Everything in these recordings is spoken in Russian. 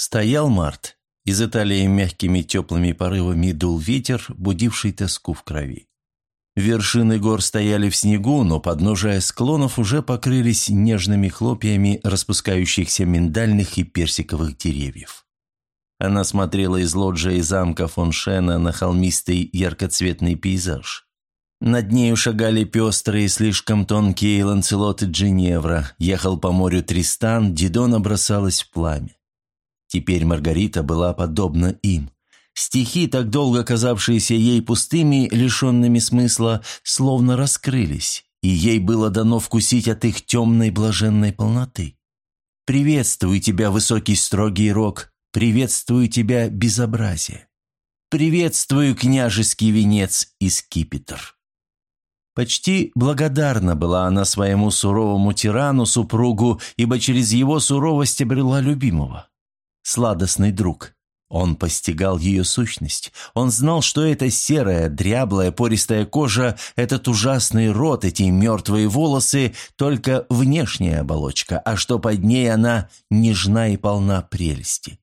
Стоял март. Из Италии мягкими теплыми порывами дул ветер, будивший тоску в крови. Вершины гор стояли в снегу, но подножия склонов уже покрылись нежными хлопьями распускающихся миндальных и персиковых деревьев. Она смотрела из лоджии замка фон Шена на холмистый яркоцветный пейзаж. Над нею шагали пестрые, слишком тонкие ланцелоты Джиневра, ехал по морю Тристан, Дидона бросалась в пламя. Теперь Маргарита была подобна им. Стихи, так долго казавшиеся ей пустыми, лишенными смысла, словно раскрылись, и ей было дано вкусить от их темной блаженной полноты. «Приветствую тебя, высокий строгий рок, приветствую тебя, безобразие. Приветствую, княжеский венец и скипетр». Почти благодарна была она своему суровому тирану, супругу, ибо через его суровость обрела любимого сладостный друг. Он постигал ее сущность. Он знал, что эта серая, дряблая, пористая кожа, этот ужасный рот, эти мертвые волосы – только внешняя оболочка, а что под ней она нежна и полна прелести.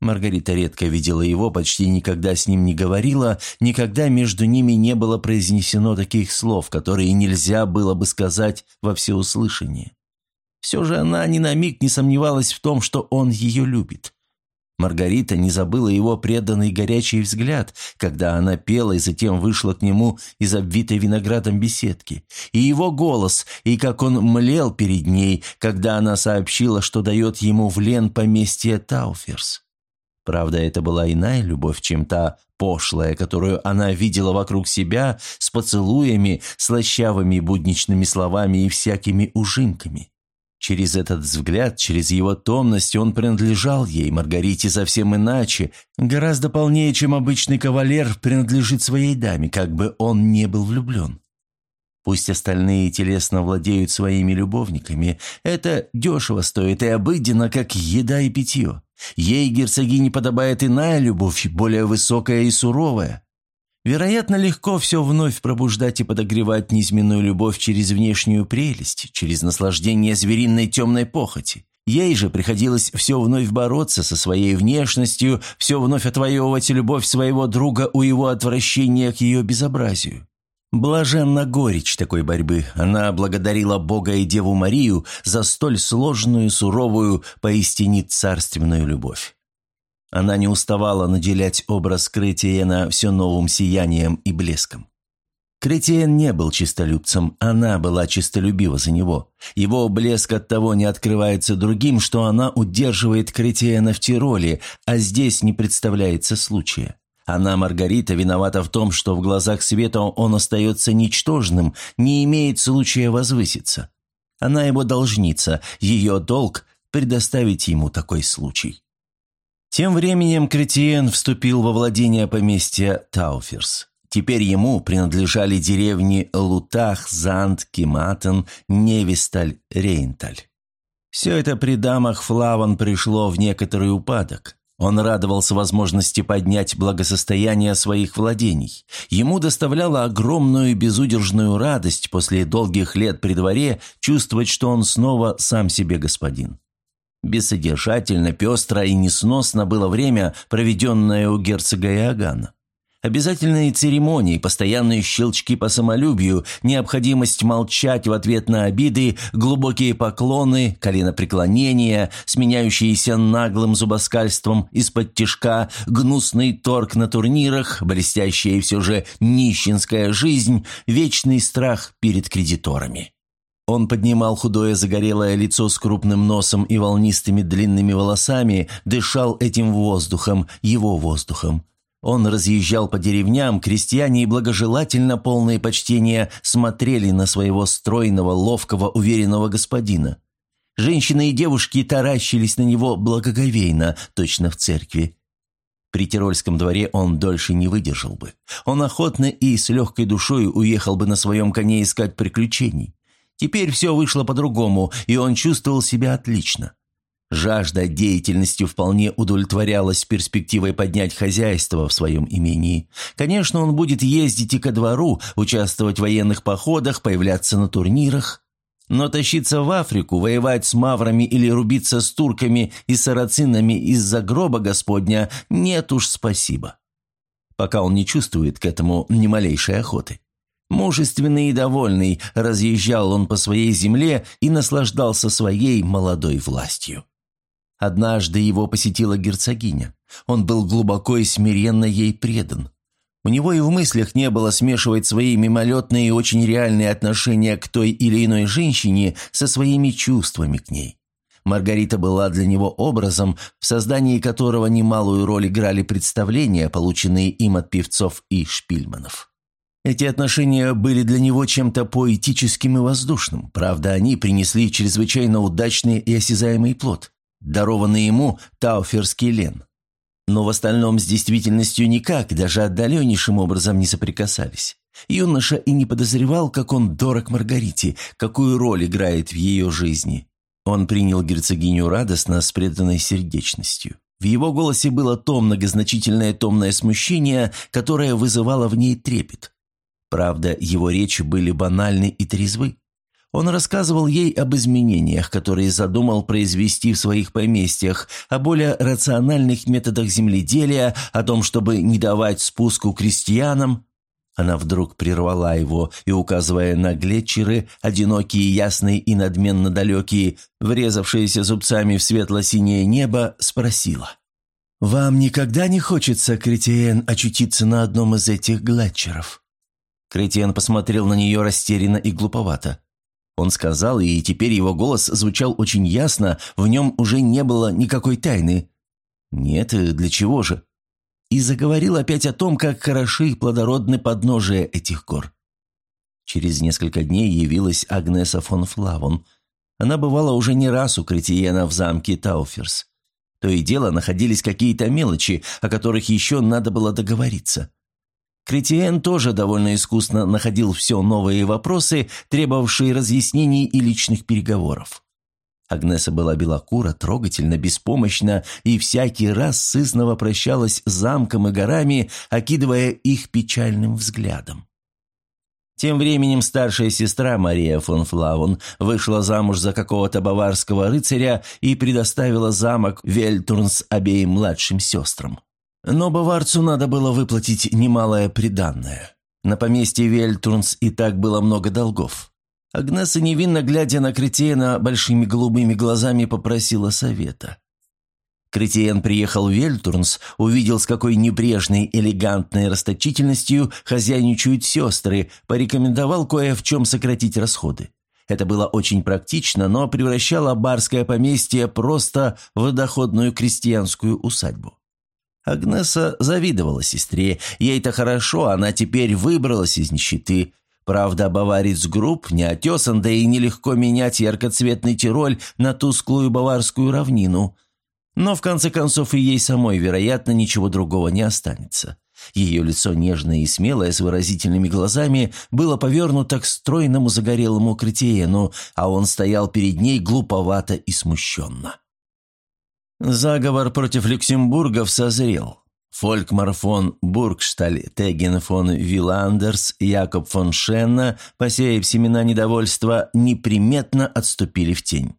Маргарита редко видела его, почти никогда с ним не говорила, никогда между ними не было произнесено таких слов, которые нельзя было бы сказать во всеуслышание. Все же она ни на миг не сомневалась в том, что он ее любит. Маргарита не забыла его преданный горячий взгляд, когда она пела и затем вышла к нему из обвитой виноградом беседки. И его голос, и как он млел перед ней, когда она сообщила, что дает ему в лен поместье Тауферс. Правда, это была иная любовь, чем та пошлая, которую она видела вокруг себя с поцелуями, слащавыми будничными словами и всякими ужимками. Через этот взгляд, через его томность он принадлежал ей, Маргарите, совсем иначе, гораздо полнее, чем обычный кавалер принадлежит своей даме, как бы он не был влюблен. Пусть остальные телесно владеют своими любовниками, это дешево стоит и обыденно, как еда и питье. Ей, герцогине, подобает иная любовь, более высокая и суровая. Вероятно, легко все вновь пробуждать и подогревать низменную любовь через внешнюю прелесть, через наслаждение звериной темной похоти. Ей же приходилось все вновь бороться со своей внешностью, все вновь отвоевывать любовь своего друга у его отвращения к ее безобразию. Блаженна горечь такой борьбы. Она благодарила Бога и Деву Марию за столь сложную, суровую, поистине царственную любовь. Она не уставала наделять образ Кретиена все новым сиянием и блеском. Кретиен не был чистолюбцем, она была чистолюбива за него. Его блеск от того не открывается другим, что она удерживает Кретиена в Тироле, а здесь не представляется случая. Она, Маргарита, виновата в том, что в глазах света он остается ничтожным, не имеет случая возвыситься. Она его должница, ее долг – предоставить ему такой случай. Тем временем Кретиен вступил во владение поместья Тауферс. Теперь ему принадлежали деревни Лутах, Занд, Киматен, Невисталь, Рейнталь. Все это при дамах Флаван пришло в некоторый упадок. Он радовался возможности поднять благосостояние своих владений. Ему доставляло огромную безудержную радость после долгих лет при дворе чувствовать, что он снова сам себе господин. Бессодержательно, пестро и несносно было время, проведенное у герцога Иоганна. Обязательные церемонии, постоянные щелчки по самолюбию, необходимость молчать в ответ на обиды, глубокие поклоны, коленопреклонения, сменяющиеся наглым зубоскальством из-под тишка, гнусный торг на турнирах, блестящая и все же нищенская жизнь, вечный страх перед кредиторами. Он поднимал худое загорелое лицо с крупным носом и волнистыми длинными волосами, дышал этим воздухом, его воздухом. Он разъезжал по деревням, крестьяне и благожелательно полные почтения смотрели на своего стройного, ловкого, уверенного господина. Женщины и девушки таращились на него благоговейно, точно в церкви. При Тирольском дворе он дольше не выдержал бы. Он охотно и с легкой душой уехал бы на своем коне искать приключений. Теперь все вышло по-другому, и он чувствовал себя отлично. Жажда деятельностью вполне удовлетворялась перспективой поднять хозяйство в своем имении. Конечно, он будет ездить и ко двору, участвовать в военных походах, появляться на турнирах. Но тащиться в Африку, воевать с маврами или рубиться с турками и сарацинами из-за гроба Господня нет уж спасибо. Пока он не чувствует к этому ни малейшей охоты. Мужественный и довольный, разъезжал он по своей земле и наслаждался своей молодой властью. Однажды его посетила герцогиня. Он был глубоко и смиренно ей предан. У него и в мыслях не было смешивать свои мимолетные и очень реальные отношения к той или иной женщине со своими чувствами к ней. Маргарита была для него образом, в создании которого немалую роль играли представления, полученные им от певцов и шпильманов. Эти отношения были для него чем-то поэтическим и воздушным, правда, они принесли чрезвычайно удачный и осязаемый плод, дарованный ему Тауферский лен. Но в остальном с действительностью никак, даже отдаленнейшим образом не соприкасались. Юноша и не подозревал, как он дорог Маргарите, какую роль играет в ее жизни. Он принял герцогиню радостно, с преданной сердечностью. В его голосе было то многозначительное томное смущение, которое вызывало в ней трепет. Правда, его речи были банальны и трезвы. Он рассказывал ей об изменениях, которые задумал произвести в своих поместьях, о более рациональных методах земледелия, о том, чтобы не давать спуску крестьянам. Она вдруг прервала его и, указывая на глетчеры, одинокие, ясные и надменно далекие, врезавшиеся зубцами в светло-синее небо, спросила. «Вам никогда не хочется, Кретиен, очутиться на одном из этих глетчеров?» Кретиан посмотрел на нее растерянно и глуповато. Он сказал, и теперь его голос звучал очень ясно, в нем уже не было никакой тайны. «Нет, для чего же?» И заговорил опять о том, как хороши и плодородны подножия этих гор. Через несколько дней явилась Агнеса фон Флавон. Она бывала уже не раз у Кретиена в замке Тауферс. То и дело находились какие-то мелочи, о которых еще надо было договориться. Кретиен тоже довольно искусно находил все новые вопросы, требовавшие разъяснений и личных переговоров. Агнеса была белокура, трогательно, беспомощна и всякий раз сызново прощалась с замком и горами, окидывая их печальным взглядом. Тем временем старшая сестра Мария фон Флавон вышла замуж за какого-то баварского рыцаря и предоставила замок Вельтурнс обеим младшим сестрам. Но баварцу надо было выплатить немалое приданное. На поместье Вельтурнс и так было много долгов. Агнеса, невинно глядя на Кретиена, большими голубыми глазами попросила совета. Кретиен приехал в Вельтурнс, увидел, с какой небрежной, элегантной расточительностью хозяйничают сестры, порекомендовал кое в чем сократить расходы. Это было очень практично, но превращало барское поместье просто в доходную крестьянскую усадьбу. Агнеса завидовала сестре. Ей-то хорошо, она теперь выбралась из нищеты. Правда, баварец групп не отесан, да и нелегко менять яркоцветный Тироль на тусклую баварскую равнину. Но в конце концов и ей самой, вероятно, ничего другого не останется. Ее лицо нежное и смелое, с выразительными глазами, было повернуто к стройному загорелому Кретиену, а он стоял перед ней глуповато и смущенно. Заговор против Люксембургов созрел. Фолькмар фон Бургшталь, Теген фон Виландерс, Якоб фон Шенна, посеяв семена недовольства, неприметно отступили в тень.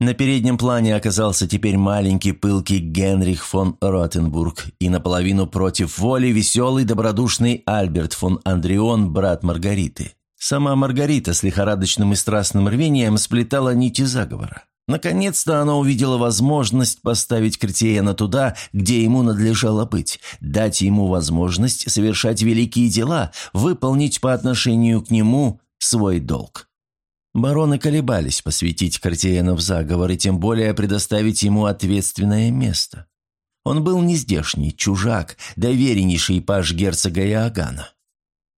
На переднем плане оказался теперь маленький пылкий Генрих фон Ротенбург и наполовину против воли веселый добродушный Альберт фон Андрион, брат Маргариты. Сама Маргарита с лихорадочным и страстным рвением сплетала нити заговора. Наконец-то она увидела возможность поставить Кретиена туда, где ему надлежало быть, дать ему возможность совершать великие дела, выполнить по отношению к нему свой долг. Бароны колебались посвятить Картиена в заговор и тем более предоставить ему ответственное место. Он был нездешний, чужак, довереннейший паж герцога Иоганна.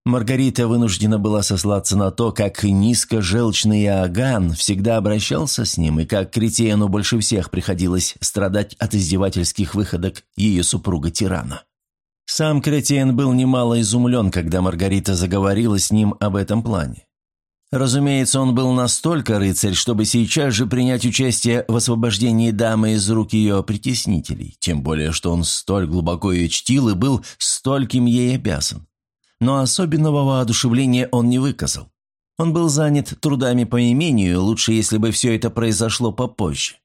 Маргарита вынуждена была сослаться на то, как низко желчный Иоганн всегда обращался с ним, и как Кретиену больше всех приходилось страдать от издевательских выходок ее супруга-тирана. Сам Кретиен был немало изумлен, когда Маргарита заговорила с ним об этом плане. Разумеется, он был настолько рыцарь, чтобы сейчас же принять участие в освобождении дамы из рук ее притеснителей, тем более, что он столь глубоко ее чтил и был стольким ей обязан но особенного воодушевления он не выказал. Он был занят трудами по имению, лучше, если бы все это произошло попозже.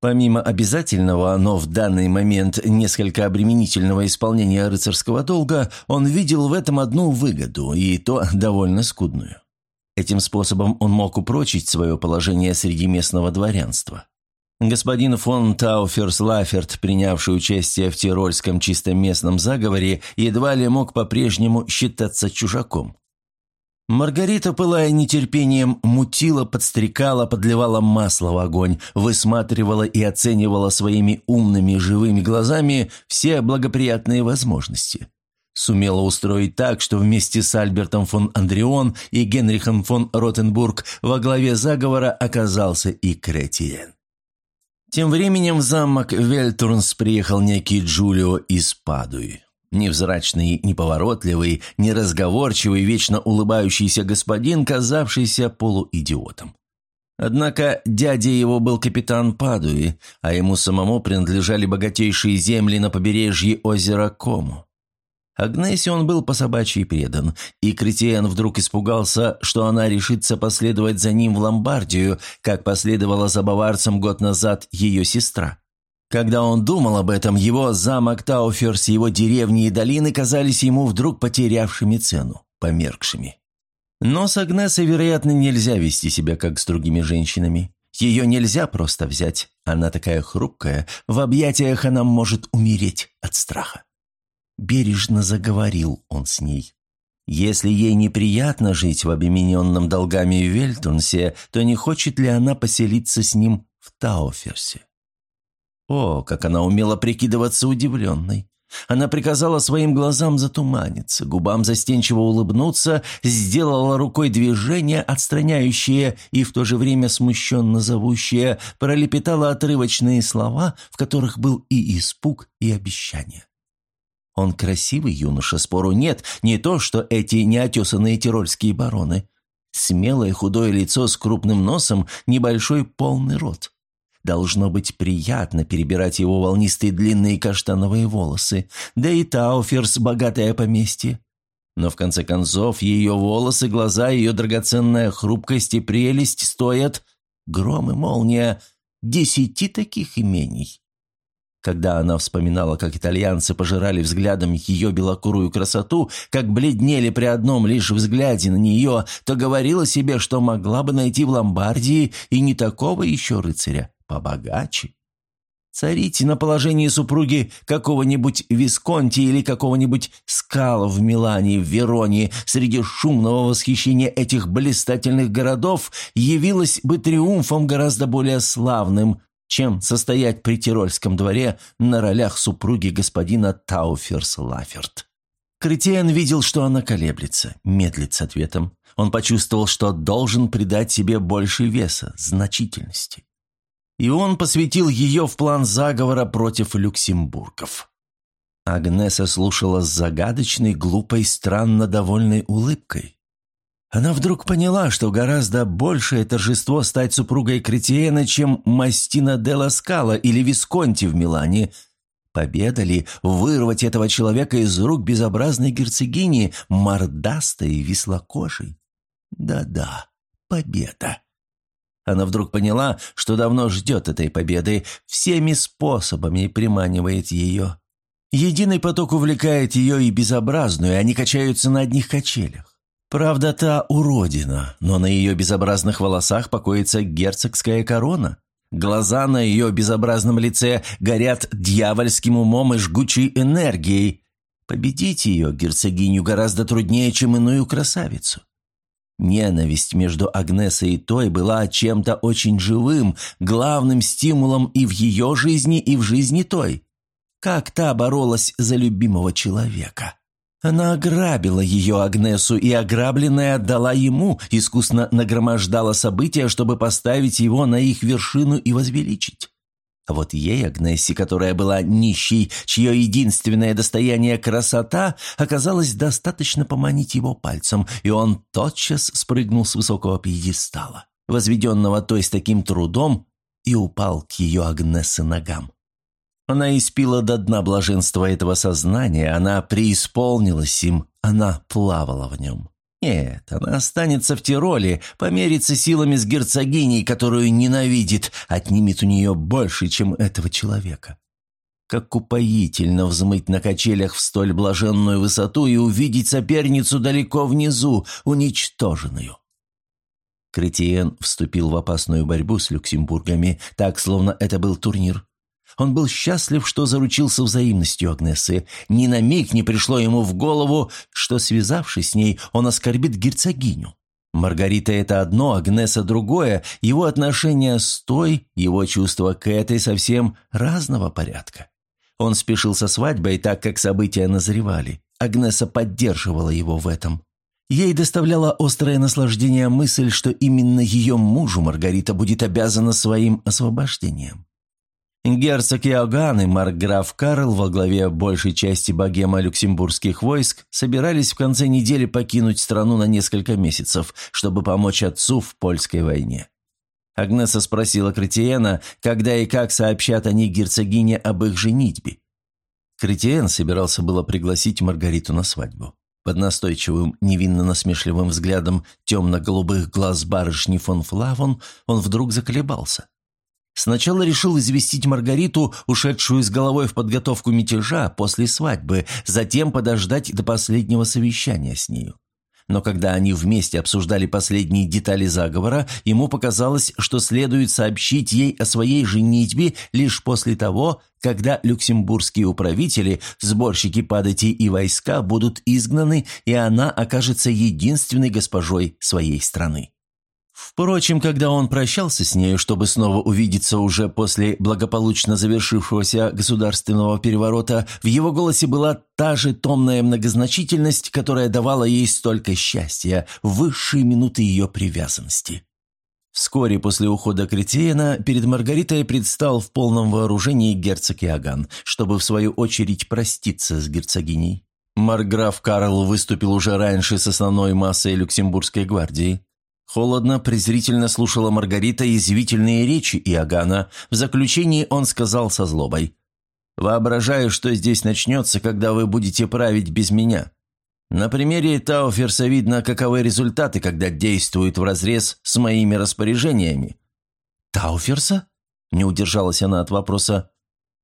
Помимо обязательного, но в данный момент несколько обременительного исполнения рыцарского долга, он видел в этом одну выгоду, и то довольно скудную. Этим способом он мог упрочить свое положение среди местного дворянства. Господин фон Тауферс-Лаферт, принявший участие в тирольском чисто местном заговоре, едва ли мог по-прежнему считаться чужаком. Маргарита, пылая нетерпением, мутила, подстрекала, подливала масло в огонь, высматривала и оценивала своими умными живыми глазами все благоприятные возможности. Сумела устроить так, что вместе с Альбертом фон Андреон и Генрихом фон Ротенбург во главе заговора оказался и Кретиен. Тем временем в замок Вельтурнс приехал некий Джулио из Падуи. Невзрачный, неповоротливый, неразговорчивый, вечно улыбающийся господин, казавшийся полуидиотом. Однако дядя его был капитан Падуи, а ему самому принадлежали богатейшие земли на побережье озера Кому. Агнесе он был по собачьи предан, и Кретиен вдруг испугался, что она решится последовать за ним в Ломбардию, как последовала за баварцем год назад ее сестра. Когда он думал об этом, его замок Тауферс, его деревни и долины казались ему вдруг потерявшими цену, померкшими. Но с Агнесой, вероятно, нельзя вести себя, как с другими женщинами. Ее нельзя просто взять. Она такая хрупкая, в объятиях она может умереть от страха. Бережно заговорил он с ней. Если ей неприятно жить в обремененном долгами Вельтунсе, то не хочет ли она поселиться с ним в Тауферсе? О, как она умела прикидываться удивленной. Она приказала своим глазам затуманиться, губам застенчиво улыбнуться, сделала рукой движение, отстраняющее и в то же время смущенно зовущее, пролепетала отрывочные слова, в которых был и испуг, и обещание. Он красивый юноша, спору нет, не то, что эти неотесанные тирольские бароны. Смелое худое лицо с крупным носом, небольшой полный рот. Должно быть приятно перебирать его волнистые длинные каштановые волосы. Да и Тауферс – богатое поместье. Но в конце концов ее волосы, глаза, ее драгоценная хрупкость и прелесть стоят, гром и молния, десяти таких имений. Когда она вспоминала, как итальянцы пожирали взглядом ее белокурую красоту, как бледнели при одном лишь взгляде на нее, то говорила себе, что могла бы найти в Ломбардии и не такого еще рыцаря, побогаче. Царить на положении супруги какого-нибудь Висконти или какого-нибудь Скала в Милане, в Вероне, среди шумного восхищения этих блистательных городов, явилось бы триумфом гораздо более славным, чем состоять при Тирольском дворе на ролях супруги господина Тауферс-Лаферт. Кретиен видел, что она колеблется, медлит с ответом. Он почувствовал, что должен придать себе больше веса, значительности и он посвятил ее в план заговора против люксембургов. Агнеса слушала с загадочной, глупой, странно довольной улыбкой. Она вдруг поняла, что гораздо большее торжество стать супругой Кретиена, чем Мастино делла Скала или Висконти в Милане. Победа ли вырвать этого человека из рук безобразной герцогини, мордастой и веслокожей? Да-да, победа. Она вдруг поняла, что давно ждет этой победы, всеми способами приманивает ее. Единый поток увлекает ее и безобразную, они качаются на одних качелях. Правда, та уродина, но на ее безобразных волосах покоится герцогская корона. Глаза на ее безобразном лице горят дьявольским умом и жгучей энергией. Победить ее, герцогиню, гораздо труднее, чем иную красавицу. Ненависть между Агнесой и той была чем-то очень живым, главным стимулом и в ее жизни, и в жизни той. Как та боролась за любимого человека. Она ограбила ее Агнесу, и ограбленная отдала ему, искусно нагромождала события, чтобы поставить его на их вершину и возвеличить. А вот ей, Агнессе, которая была нищей, чье единственное достояние красота, оказалось достаточно поманить его пальцем, и он тотчас спрыгнул с высокого пьедестала, возведенного той с таким трудом, и упал к ее Агнессе ногам. Она испила до дна блаженства этого сознания, она преисполнилась им, она плавала в нем. Нет, она останется в Тироле, померится силами с герцогиней, которую ненавидит, отнимет у нее больше, чем этого человека. Как упоительно взмыть на качелях в столь блаженную высоту и увидеть соперницу далеко внизу, уничтоженную. Кретиен вступил в опасную борьбу с люксембургами, так, словно это был турнир. Он был счастлив, что заручился взаимностью Агнесы. Ни на миг не пришло ему в голову, что, связавшись с ней, он оскорбит герцогиню. Маргарита – это одно, Агнеса – другое. Его отношения с той, его чувства к этой совсем разного порядка. Он спешил со свадьбой, так как события назревали. Агнеса поддерживала его в этом. Ей доставляло острое наслаждение мысль, что именно ее мужу Маргарита будет обязана своим освобождением. Герцог Иоганн и маркграф Карл во главе большей части богема люксембургских войск собирались в конце недели покинуть страну на несколько месяцев, чтобы помочь отцу в польской войне. Агнеса спросила Кретиена, когда и как сообщат они герцогине об их женитьбе. Кретиен собирался было пригласить Маргариту на свадьбу. Под настойчивым, невинно-насмешливым взглядом темно-голубых глаз барышни фон Флавон он вдруг заколебался. Сначала решил известить Маргариту, ушедшую с головой в подготовку мятежа после свадьбы, затем подождать до последнего совещания с нею. Но когда они вместе обсуждали последние детали заговора, ему показалось, что следует сообщить ей о своей женитьбе лишь после того, когда люксембургские управители, сборщики падатей и войска будут изгнаны, и она окажется единственной госпожой своей страны. Впрочем, когда он прощался с нею, чтобы снова увидеться уже после благополучно завершившегося государственного переворота, в его голосе была та же томная многозначительность, которая давала ей столько счастья в высшие минуты ее привязанности. Вскоре после ухода Кретиена перед Маргаритой предстал в полном вооружении герцог Иоганн, чтобы в свою очередь проститься с герцогиней. Марграф Карл выступил уже раньше с основной массой Люксембургской гвардии. Холодно, презрительно слушала Маргарита язвительные речи Иоганна. В заключении он сказал со злобой. «Воображаю, что здесь начнется, когда вы будете править без меня. На примере Тауферса видно, каковы результаты, когда действуют вразрез с моими распоряжениями». «Тауферса?» – не удержалась она от вопроса.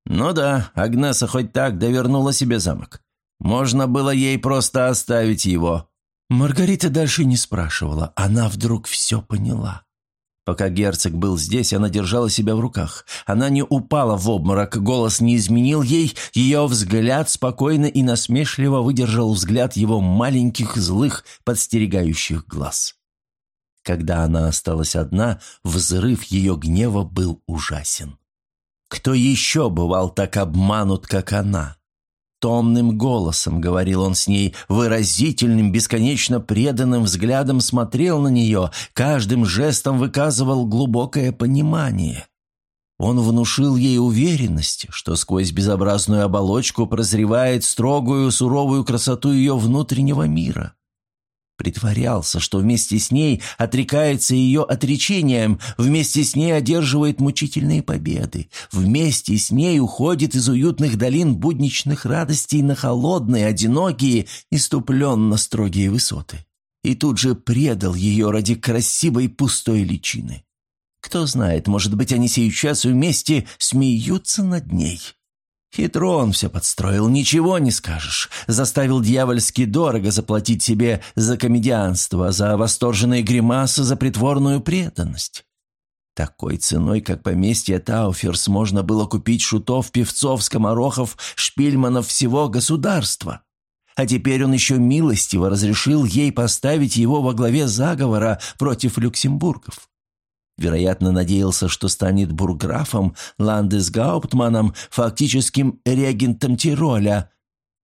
«Ну да, Агнеса хоть так довернула себе замок. Можно было ей просто оставить его». Маргарита дальше не спрашивала, она вдруг все поняла. Пока герцог был здесь, она держала себя в руках. Она не упала в обморок, голос не изменил ей, ее взгляд спокойно и насмешливо выдержал взгляд его маленьких злых подстерегающих глаз. Когда она осталась одна, взрыв ее гнева был ужасен. Кто еще бывал так обманут, как она? Томным голосом говорил он с ней, выразительным, бесконечно преданным взглядом смотрел на нее, каждым жестом выказывал глубокое понимание. Он внушил ей уверенность, что сквозь безобразную оболочку прозревает строгую, суровую красоту ее внутреннего мира. Притворялся, что вместе с ней отрекается ее отречением, вместе с ней одерживает мучительные победы, вместе с ней уходит из уютных долин будничных радостей на холодные, одинокие, иступленно строгие высоты. И тут же предал ее ради красивой пустой личины. Кто знает, может быть, они сейчас вместе смеются над ней. Хитро он все подстроил, ничего не скажешь. Заставил дьявольски дорого заплатить себе за комедианство, за восторженные гримасы, за притворную преданность. Такой ценой, как поместье Тауферс, можно было купить шутов, певцов, скоморохов, шпильманов всего государства. А теперь он еще милостиво разрешил ей поставить его во главе заговора против люксембургов. Вероятно, надеялся, что станет бурграфом, ландесгауптманом, фактическим регентом Тироля,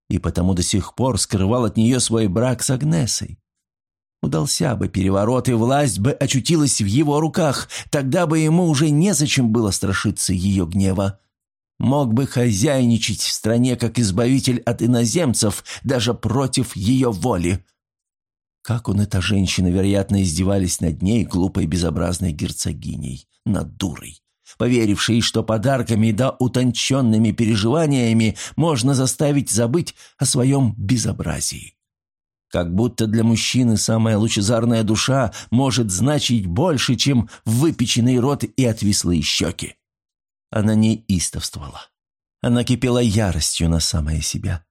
и потому до сих пор скрывал от нее свой брак с Агнесой. Удался бы переворот, и власть бы очутилась в его руках, тогда бы ему уже незачем было страшиться ее гнева. Мог бы хозяйничать в стране как избавитель от иноземцев, даже против ее воли. Как он, эта женщина, вероятно, издевались над ней, глупой безобразной герцогиней, над дурой, поверившей, что подарками да утонченными переживаниями можно заставить забыть о своем безобразии. Как будто для мужчины самая лучезарная душа может значить больше, чем выпеченный рот и отвислые щеки. Она не истовствовала. Она кипела яростью на самое себя.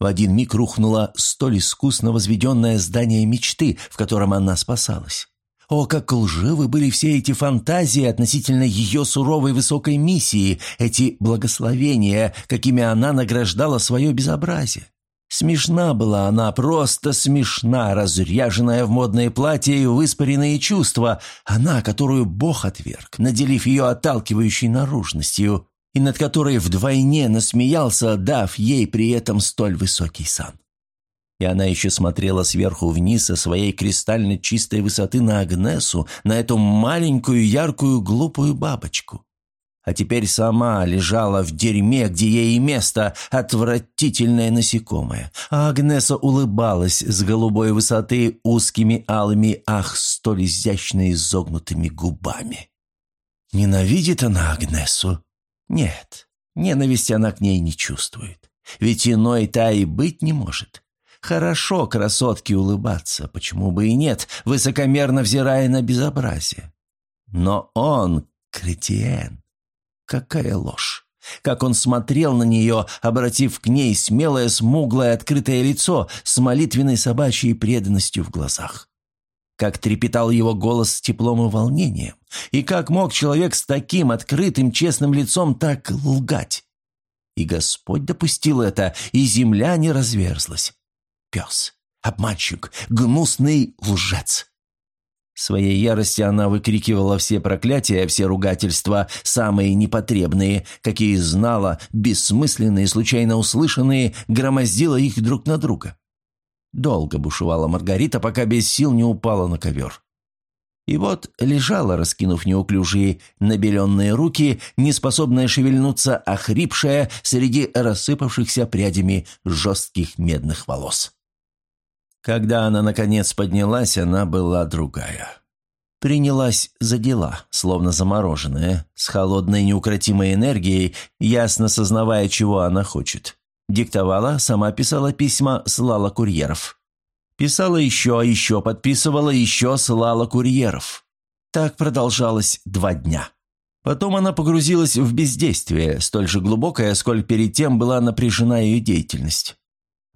В один миг рухнуло столь искусно возведенное здание мечты, в котором она спасалась. О, как лживы были все эти фантазии относительно ее суровой высокой миссии, эти благословения, какими она награждала свое безобразие. Смешна была она, просто смешна, разряженная в модное платье и выспаренные чувства, она, которую Бог отверг, наделив ее отталкивающей наружностью, и над которой вдвойне насмеялся, дав ей при этом столь высокий сан. И она еще смотрела сверху вниз со своей кристально чистой высоты на Агнесу, на эту маленькую, яркую, глупую бабочку. А теперь сама лежала в дерьме, где ей место, отвратительное насекомое. А Агнеса улыбалась с голубой высоты узкими алыми, ах, столь изящно изогнутыми губами. Ненавидит она Агнесу? Нет, ненависти она к ней не чувствует. Ведь иной та и быть не может. Хорошо красотке улыбаться, почему бы и нет, высокомерно взирая на безобразие. Но он, Кретиен, какая ложь! Как он смотрел на нее, обратив к ней смелое, смуглое, открытое лицо с молитвенной собачьей преданностью в глазах. Как трепетал его голос с теплом и волнением. И как мог человек с таким открытым, честным лицом так лгать? И Господь допустил это, и земля не разверзлась пес, обманщик, гнусный лжец. В своей ярости она выкрикивала все проклятия, все ругательства, самые непотребные, какие знала, бессмысленные, случайно услышанные, громоздила их друг на друга. Долго бушевала Маргарита, пока без сил не упала на ковер. И вот лежала, раскинув неуклюжие набеленные руки, неспособная шевельнуться, охрипшая среди рассыпавшихся прядями жестких медных волос. Когда она, наконец, поднялась, она была другая. Принялась за дела, словно замороженная, с холодной неукротимой энергией, ясно сознавая, чего она хочет. Диктовала, сама писала письма, слала курьеров. Писала еще, а еще подписывала, еще слала курьеров. Так продолжалось два дня. Потом она погрузилась в бездействие, столь же глубокое, сколь перед тем была напряжена ее деятельность.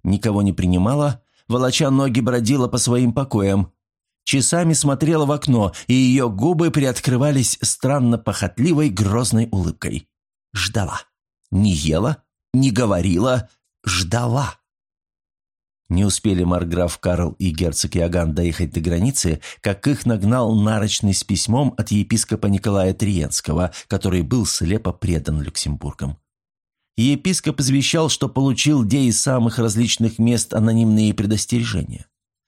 Никого не принимала, волоча ноги бродила по своим покоям. Часами смотрела в окно, и ее губы приоткрывались странно похотливой грозной улыбкой. Ждала. Не ела, не говорила, ждала. Не успели марграф Карл и герцог Иоганн доехать до границы, как их нагнал нарочный с письмом от епископа Николая Триенского, который был слепо предан Люксембургом. Епископ извещал, что получил где из самых различных мест анонимные предостережения.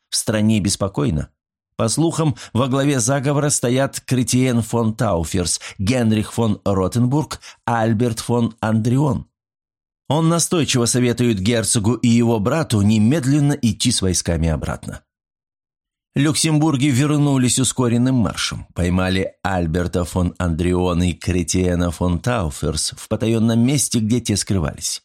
В стране беспокойно. По слухам, во главе заговора стоят Кретиен фон Тауферс, Генрих фон Ротенбург, Альберт фон Андрион. Он настойчиво советует герцогу и его брату немедленно идти с войсками обратно. Люксембурги вернулись ускоренным маршем, поймали Альберта фон Андриона и Кретиена фон Тауферс в потаенном месте, где те скрывались.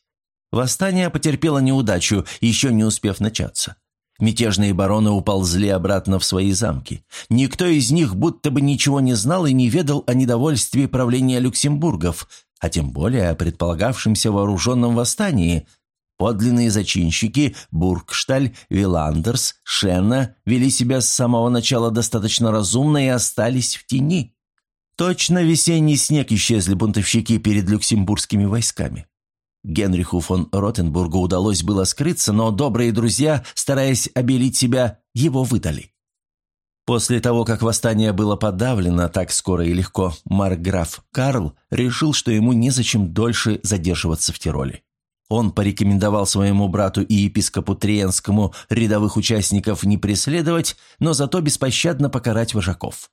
Восстание потерпело неудачу, еще не успев начаться. Мятежные бароны уползли обратно в свои замки. Никто из них будто бы ничего не знал и не ведал о недовольстве правления люксембургов, а тем более о предполагавшемся вооруженном восстании, Подлинные зачинщики Бургшталь, Виландерс, Шенна вели себя с самого начала достаточно разумно и остались в тени. Точно весенний снег исчезли бунтовщики перед люксембургскими войсками. Генриху фон Ротенбургу удалось было скрыться, но добрые друзья, стараясь обелить себя, его выдали. После того, как восстание было подавлено так скоро и легко, маркграф Карл решил, что ему незачем дольше задерживаться в Тироле. Он порекомендовал своему брату и епископу Триенскому рядовых участников не преследовать, но зато беспощадно покарать вожаков.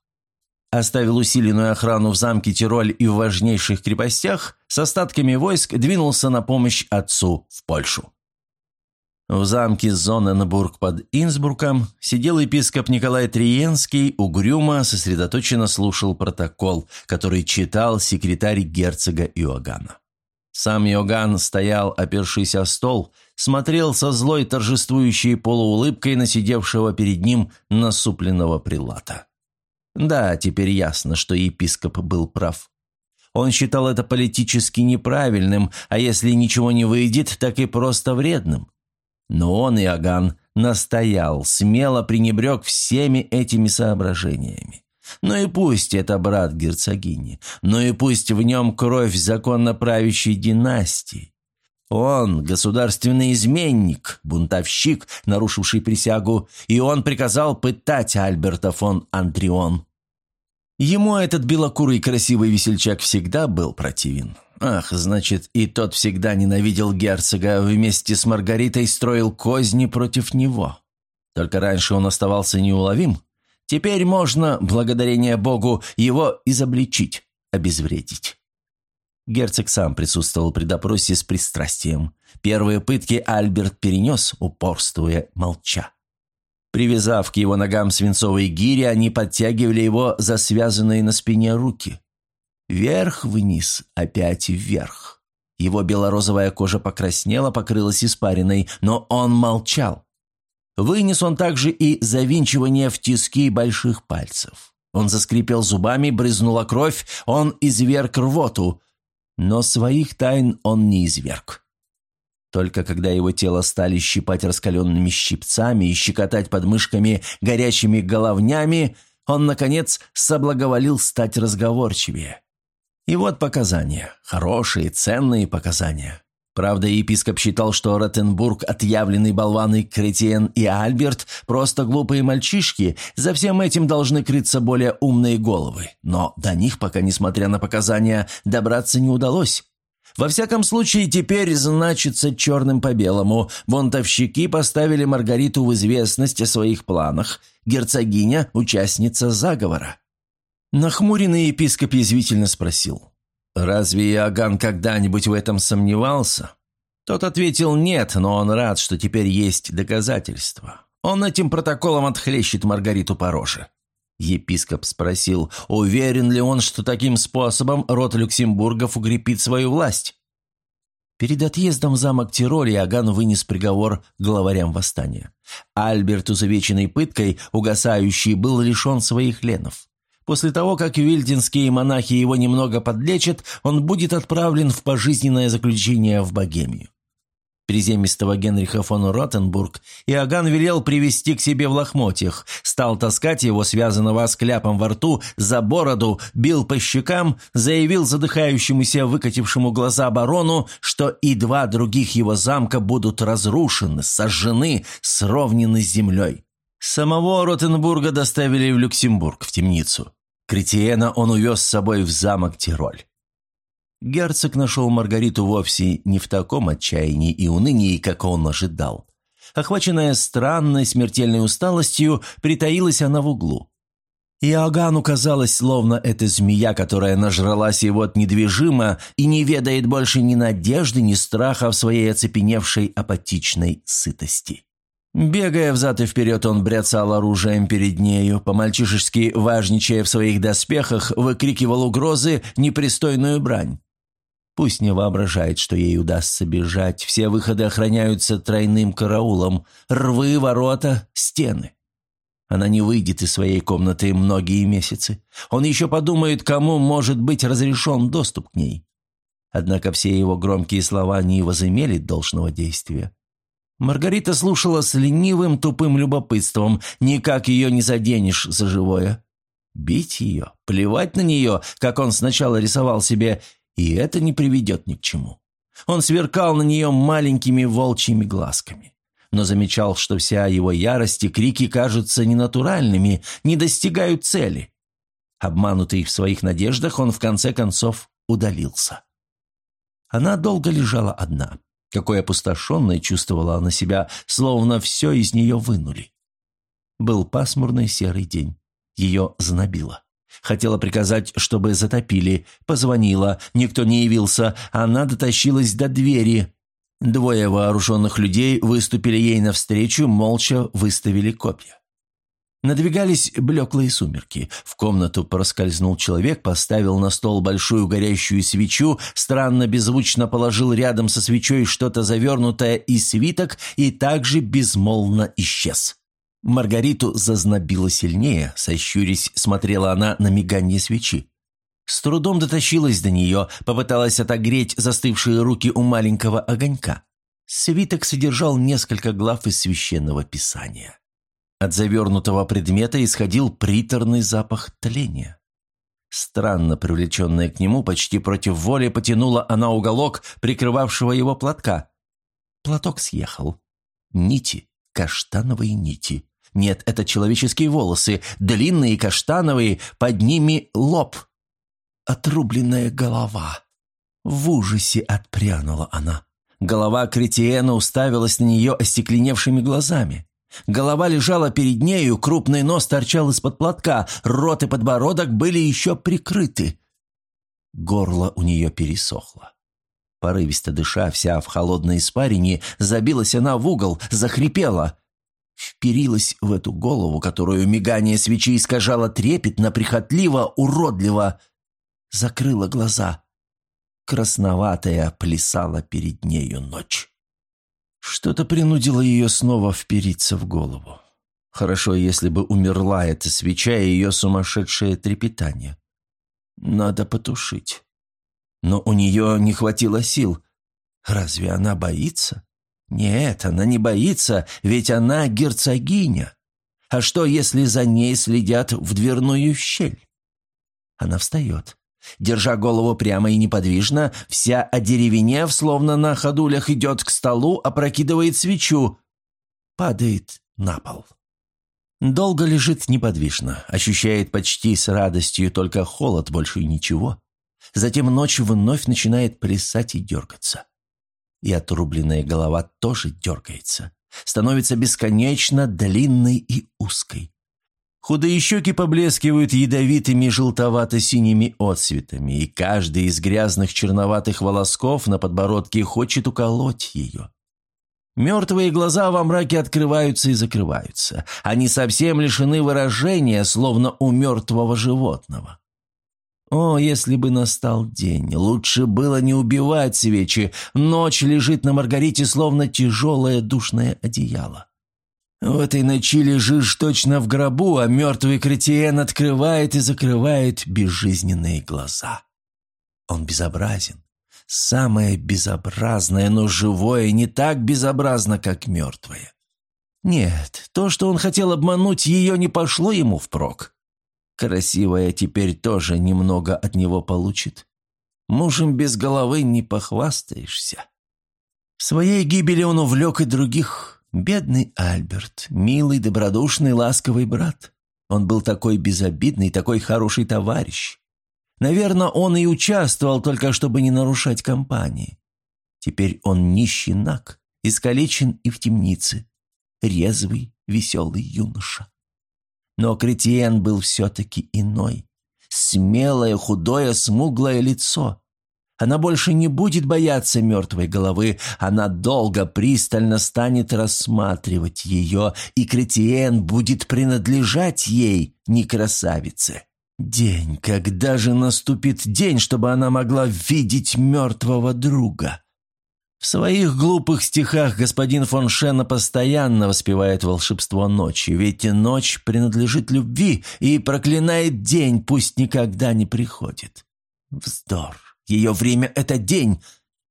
Оставил усиленную охрану в замке Тироль и в важнейших крепостях, с остатками войск двинулся на помощь отцу в Польшу. В замке Зоненбург под Инсбруком сидел епископ Николай Триенский, угрюмо сосредоточенно слушал протокол, который читал секретарь герцога Иоганна. Сам Йоган стоял, опершись о стол, смотрел со злой торжествующей полуулыбкой на сидевшего перед ним насупленного прилата. Да, теперь ясно, что епископ был прав. Он считал это политически неправильным, а если ничего не выйдет, так и просто вредным. Но он, Иоганн, настоял, смело пренебрег всеми этими соображениями. Ну и пусть это брат герцогини, ну и пусть в нем кровь законно правящей династии. Он – государственный изменник, бунтовщик, нарушивший присягу, и он приказал пытать Альберта фон Андрион. Ему этот белокурый красивый весельчак всегда был противен. Ах, значит, и тот всегда ненавидел герцога, вместе с Маргаритой строил козни против него. Только раньше он оставался неуловим. Теперь можно, благодарение Богу, его изобличить, обезвредить. Герцог сам присутствовал при допросе с пристрастием. Первые пытки Альберт перенес, упорствуя, молча. Привязав к его ногам свинцовые гири, они подтягивали его за связанные на спине руки. Вверх-вниз, опять вверх. Его белорозовая кожа покраснела, покрылась испариной, но он молчал. Вынес он также и завинчивание в тиски больших пальцев. Он заскрипел зубами, брызнула кровь, он изверг рвоту. Но своих тайн он не изверг. Только когда его тело стали щипать раскаленными щипцами и щекотать подмышками горячими головнями, он, наконец, соблаговолил стать разговорчивее. И вот показания. Хорошие, ценные показания. Правда, епископ считал, что Ротенбург, отъявленный болваны Кретиен и Альберт – просто глупые мальчишки, за всем этим должны крыться более умные головы. Но до них пока, несмотря на показания, добраться не удалось. Во всяком случае, теперь значится черным по белому. Бунтовщики поставили Маргариту в известность о своих планах. Герцогиня – участница заговора. Нахмуренный епископ язвительно спросил. «Разве Иоганн когда-нибудь в этом сомневался?» Тот ответил «нет, но он рад, что теперь есть доказательства. Он этим протоколом отхлещет Маргариту по роже». Епископ спросил, уверен ли он, что таким способом род Люксембургов укрепит свою власть. Перед отъездом в замок Тироль Иоганн вынес приговор главарям восстания. Альберт, изувеченный пыткой, угасающий, был лишен своих ленов. После того, как вильдинские монахи его немного подлечат, он будет отправлен в пожизненное заключение в Богемию приземистого Генриха фон Ротенбург, Иоганн велел привести к себе в лохмотьях, стал таскать его, связанного с кляпом во рту, за бороду, бил по щекам, заявил задыхающемуся, выкатившему глаза барону, что и два других его замка будут разрушены, сожжены, сровнены с землей. Самого Ротенбурга доставили в Люксембург, в темницу. Кретиена он увез с собой в замок Тироль. Герцог нашел Маргариту вовсе не в таком отчаянии и унынии, как он ожидал. Охваченная странной смертельной усталостью, притаилась она в углу. Иоганну казалось, словно эта змея, которая нажралась его недвижимо и не ведает больше ни надежды, ни страха в своей оцепеневшей апатичной сытости. Бегая взад и вперед, он бряцал оружием перед нею, по-мальчишески важничая в своих доспехах, выкрикивал угрозы, непристойную брань. Пусть не воображает, что ей удастся бежать. Все выходы охраняются тройным караулом. Рвы, ворота, стены. Она не выйдет из своей комнаты многие месяцы. Он еще подумает, кому может быть разрешен доступ к ней. Однако все его громкие слова не возымели должного действия. Маргарита слушала с ленивым тупым любопытством. Никак ее не заденешь за живое. Бить ее, плевать на нее, как он сначала рисовал себе, и это не приведет ни к чему. Он сверкал на нее маленькими волчьими глазками, но замечал, что вся его ярость и крики кажутся ненатуральными, не достигают цели. Обманутый в своих надеждах, он в конце концов удалился. Она долго лежала одна. Какой опустошенной чувствовала она себя, словно все из нее вынули. Был пасмурный серый день. Ее знобило. Хотела приказать, чтобы затопили. Позвонила, никто не явился. Она дотащилась до двери. Двое вооруженных людей выступили ей навстречу, молча выставили копья. Надвигались блеклые сумерки. В комнату проскользнул человек, поставил на стол большую горящую свечу, странно беззвучно положил рядом со свечой что-то завернутое и свиток и также безмолвно исчез. Маргариту зазнобило сильнее, сощурясь, смотрела она на мигание свечи. С трудом дотащилась до нее, попыталась отогреть застывшие руки у маленького огонька. Свиток содержал несколько глав из священного писания. От завернутого предмета исходил приторный запах тления. Странно привлеченная к нему, почти против воли потянула она уголок, прикрывавшего его платка. Платок съехал. Нити, каштановые нити. Нет, это человеческие волосы, длинные каштановые, под ними лоб. Отрубленная голова. В ужасе отпрянула она. Голова Кретиена уставилась на нее остекленевшими глазами. Голова лежала перед нею, крупный нос торчал из-под платка, рот и подбородок были еще прикрыты. Горло у нее пересохло. Порывисто дыша, вся в холодной испарине, забилась она в угол, захрипела. Вперилась в эту голову, которую мигание свечи искажало трепетно, прихотливо, уродливо. Закрыла глаза. Красноватая плясала перед нею ночь. Что-то принудило ее снова впериться в голову. Хорошо, если бы умерла эта свеча и ее сумасшедшее трепетание. Надо потушить. Но у нее не хватило сил. Разве она боится? Нет, она не боится, ведь она герцогиня. А что, если за ней следят в дверную щель? Она встает. Держа голову прямо и неподвижно, вся одеревенев, словно на ходулях идет к столу, опрокидывает свечу. Падает на пол. Долго лежит неподвижно, ощущает почти с радостью только холод, больше ничего. Затем ночь вновь начинает плясать и дергаться. И отрубленная голова тоже дергается. Становится бесконечно длинной и узкой. Худые щеки поблескивают ядовитыми желтовато-синими отцветами, и каждый из грязных черноватых волосков на подбородке хочет уколоть ее. Мертвые глаза во мраке открываются и закрываются. Они совсем лишены выражения, словно у мертвого животного. О, если бы настал день! Лучше было не убивать свечи. Ночь лежит на Маргарите, словно тяжелое душное одеяло. В этой ночи лежишь точно в гробу, а мертвый Кретиен открывает и закрывает безжизненные глаза. Он безобразен. Самое безобразное, но живое не так безобразно, как мертвое. Нет, то, что он хотел обмануть ее, не пошло ему впрок. Красивая теперь тоже немного от него получит. Мужем без головы не похвастаешься. В своей гибели он увлек и других Бедный Альберт, милый, добродушный, ласковый брат. Он был такой безобидный, такой хороший товарищ. Наверное, он и участвовал, только чтобы не нарушать компании. Теперь он нищенак, искалечен и в темнице. Резвый, веселый юноша. Но Кретиен был все-таки иной. Смелое, худое, смуглое лицо. Она больше не будет бояться мертвой головы, она долго, пристально станет рассматривать ее, и Кретиен будет принадлежать ей, не красавице. День, когда же наступит день, чтобы она могла видеть мертвого друга? В своих глупых стихах господин фон Шена постоянно воспевает волшебство ночи, ведь ночь принадлежит любви и проклинает день, пусть никогда не приходит. Вздор. Ее время — это день.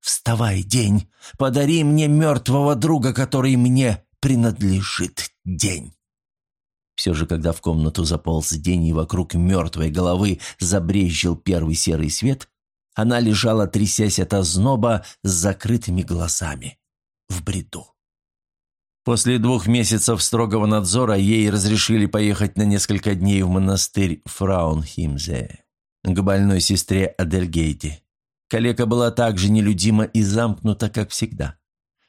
Вставай, день. Подари мне мертвого друга, который мне принадлежит. День. Все же, когда в комнату заполз день и вокруг мертвой головы забрезжил первый серый свет, она лежала, трясясь от озноба, с закрытыми глазами. В бреду. После двух месяцев строгого надзора ей разрешили поехать на несколько дней в монастырь Фраунхимзе к больной сестре Адельгейде. Калека была так же нелюдима и замкнута, как всегда.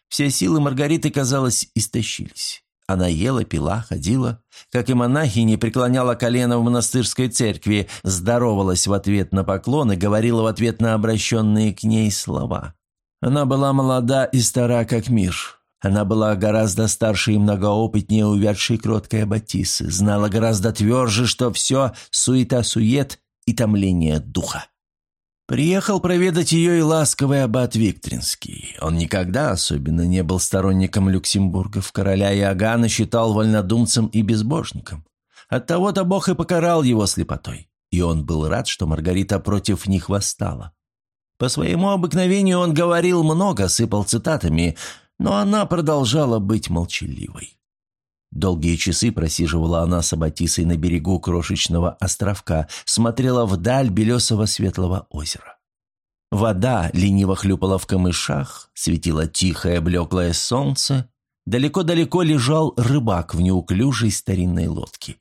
Все силы Маргариты, казалось, истощились. Она ела, пила, ходила. Как и монахини, преклоняла колено в монастырской церкви, здоровалась в ответ на поклоны, говорила в ответ на обращенные к ней слова. Она была молода и стара, как мир. Она была гораздо старше и многоопытнее увядшей кроткой Аббатисы, знала гораздо тверже, что все суета-сует и томление духа. Приехал проведать ее и ласковый аббат Виктринский. Он никогда особенно не был сторонником Люксембургов, короля Иоганна считал вольнодумцем и безбожником. Оттого-то Бог и покарал его слепотой, и он был рад, что Маргарита против них восстала. По своему обыкновению он говорил много, сыпал цитатами, но она продолжала быть молчаливой. Долгие часы просиживала она с Аббатисой на берегу крошечного островка, смотрела вдаль белесого светлого озера. Вода лениво хлюпала в камышах, светило тихое блеклое солнце, далеко-далеко лежал рыбак в неуклюжей старинной лодке.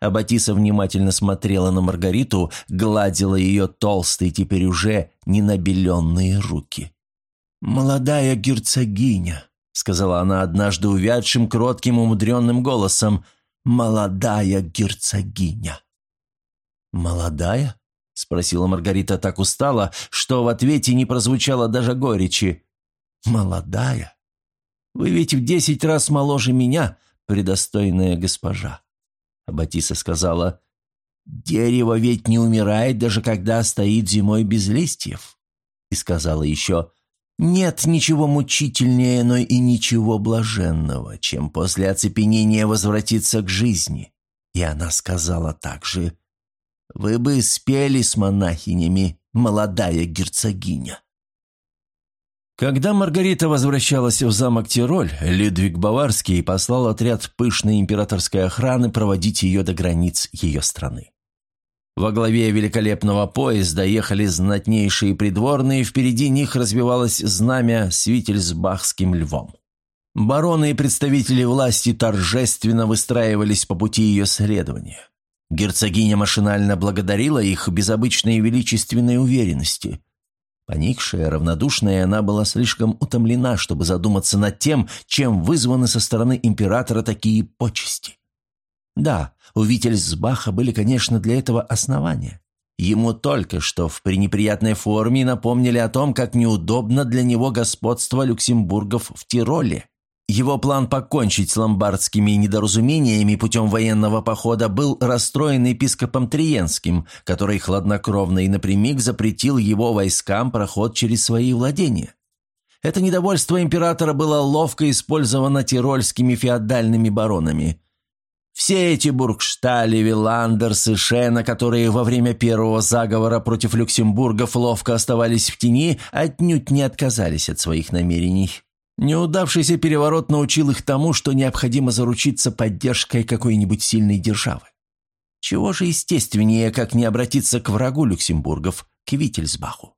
Аббатиса внимательно смотрела на Маргариту, гладила ее толстые, теперь уже ненабеленные руки. «Молодая герцогиня», — сказала она однажды увядшим, кротким, умудренным голосом, «молодая герцогиня». «Молодая?» — спросила Маргарита так устала, что в ответе не прозвучало даже горечи. «Молодая? Вы ведь в десять раз моложе меня, предостойная госпожа». Аббатиса сказала, «Дерево ведь не умирает, даже когда стоит зимой без листьев». И сказала еще, нет ничего мучительнее, но и ничего блаженного, чем после оцепенения возвратиться к жизни. И она сказала также, «Вы бы спели с монахинями, молодая герцогиня». Когда Маргарита возвращалась в замок Тироль, Людвиг Баварский послал отряд пышной императорской охраны проводить ее до границ ее страны. Во главе великолепного поезда ехали знатнейшие придворные, впереди них развивалось знамя с Вительсбахским львом. Бароны и представители власти торжественно выстраивались по пути ее следования. Герцогиня машинально благодарила их без обычной величественной уверенности. Поникшая, равнодушная, она была слишком утомлена, чтобы задуматься над тем, чем вызваны со стороны императора такие почести. Да, у Вительсбаха были, конечно, для этого основания. Ему только что в пренеприятной форме напомнили о том, как неудобно для него господство люксембургов в Тироле. Его план покончить с ломбардскими недоразумениями путем военного похода был расстроен епископом Триенским, который хладнокровно и напрямик запретил его войскам проход через свои владения. Это недовольство императора было ловко использовано тирольскими феодальными баронами – все эти Бургштали, Виландерсы, Шена, которые во время первого заговора против Люксембургов ловко оставались в тени, отнюдь не отказались от своих намерений. Неудавшийся переворот научил их тому, что необходимо заручиться поддержкой какой-нибудь сильной державы. Чего же естественнее, как не обратиться к врагу Люксембургов, к Виттельсбаху?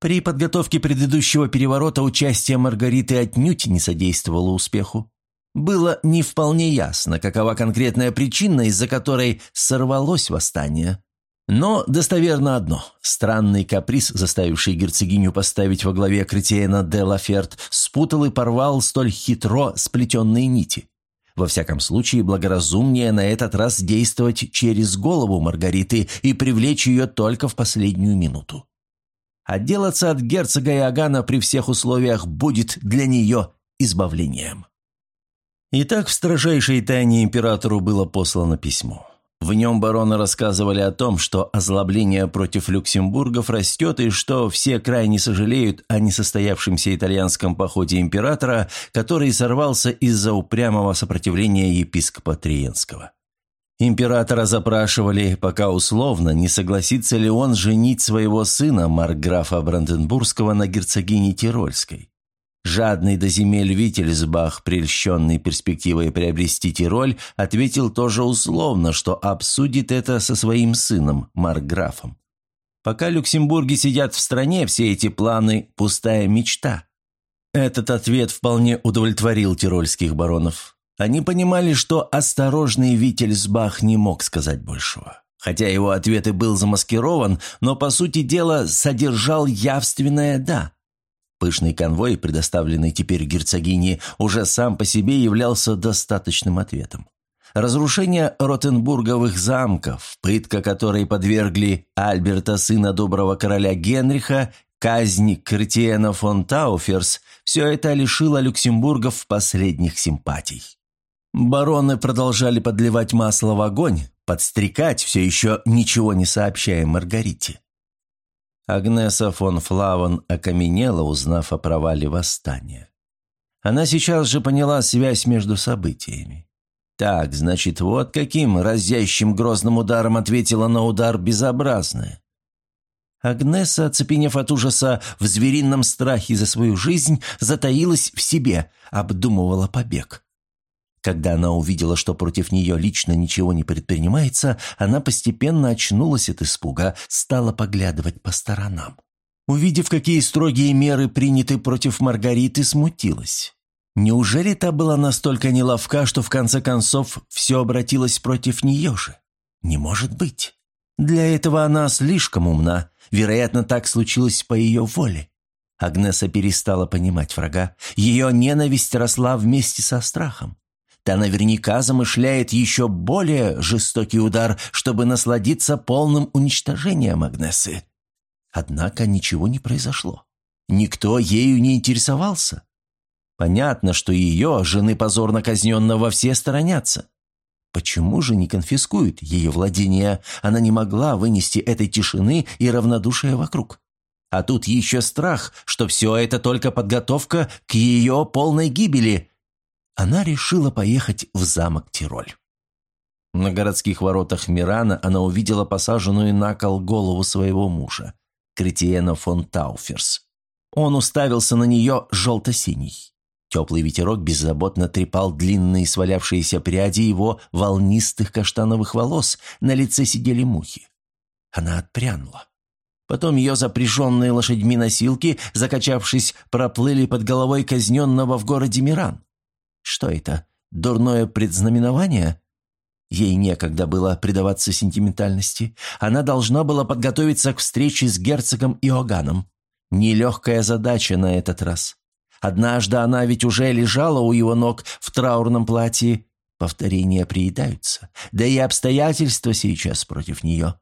При подготовке предыдущего переворота участие Маргариты отнюдь не содействовало успеху. Было не вполне ясно, какова конкретная причина, из-за которой сорвалось восстание. Но достоверно одно – странный каприз, заставивший герцогиню поставить во главе Кретиена де Лаферт, спутал и порвал столь хитро сплетенные нити. Во всяком случае, благоразумнее на этот раз действовать через голову Маргариты и привлечь ее только в последнюю минуту. Отделаться от герцога Иоганна при всех условиях будет для нее избавлением. Итак, в строжайшей тайне императору было послано письмо. В нем бароны рассказывали о том, что озлобление против люксембургов растет и что все крайне сожалеют о несостоявшемся итальянском походе императора, который сорвался из-за упрямого сопротивления епископа Триенского. Императора запрашивали, пока условно, не согласится ли он женить своего сына, марграфа Бранденбургского, на герцогине Тирольской. Жадный до земель Виттельсбах, прельщенный перспективой приобрести Тироль, ответил тоже условно, что обсудит это со своим сыном, Марграфом. Пока Люксембурги сидят в стране, все эти планы – пустая мечта. Этот ответ вполне удовлетворил тирольских баронов. Они понимали, что осторожный Виттельсбах не мог сказать большего. Хотя его ответ и был замаскирован, но, по сути дела, содержал явственное «да». Пышный конвой, предоставленный теперь герцогине, уже сам по себе являлся достаточным ответом. Разрушение Ротенбурговых замков, пытка которой подвергли Альберта, сына доброго короля Генриха, Казнь Кретиена фон Тауферс – все это лишило люксембургов последних симпатий. Бароны продолжали подливать масло в огонь, подстрекать, все еще ничего не сообщая Маргарите. Агнеса фон Флавон окаменела, узнав о провале восстания. Она сейчас же поняла связь между событиями. Так, значит, вот каким разящим грозным ударом ответила на удар безобразная. Агнеса, оцепенев от ужаса в зверином страхе за свою жизнь, затаилась в себе, обдумывала побег. Когда она увидела, что против нее лично ничего не предпринимается, она постепенно очнулась от испуга, стала поглядывать по сторонам. Увидев, какие строгие меры приняты против Маргариты, смутилась. Неужели та была настолько неловка, что в конце концов все обратилось против нее же? Не может быть. Для этого она слишком умна. Вероятно, так случилось по ее воле. Агнеса перестала понимать врага. Ее ненависть росла вместе со страхом. Та наверняка замышляет еще более жестокий удар, чтобы насладиться полным уничтожением Агнесы. Однако ничего не произошло. Никто ею не интересовался. Понятно, что ее, жены позорно казненного, все сторонятся. Почему же не конфискуют ее владения? Она не могла вынести этой тишины и равнодушия вокруг. А тут еще страх, что все это только подготовка к ее полной гибели, она решила поехать в замок Тироль. На городских воротах Мирана она увидела посаженную на кол голову своего мужа, Кретиена фон Тауферс. Он уставился на нее желто-синий. Теплый ветерок беззаботно трепал длинные свалявшиеся пряди его волнистых каштановых волос, на лице сидели мухи. Она отпрянула. Потом ее запряженные лошадьми носилки, закачавшись, проплыли под головой казненного в городе Миран. Что это? Дурное предзнаменование? Ей некогда было предаваться сентиментальности. Она должна была подготовиться к встрече с герцогом Иоганном. Нелегкая задача на этот раз. Однажды она ведь уже лежала у его ног в траурном платье. Повторения приедаются. Да и обстоятельства сейчас против нее.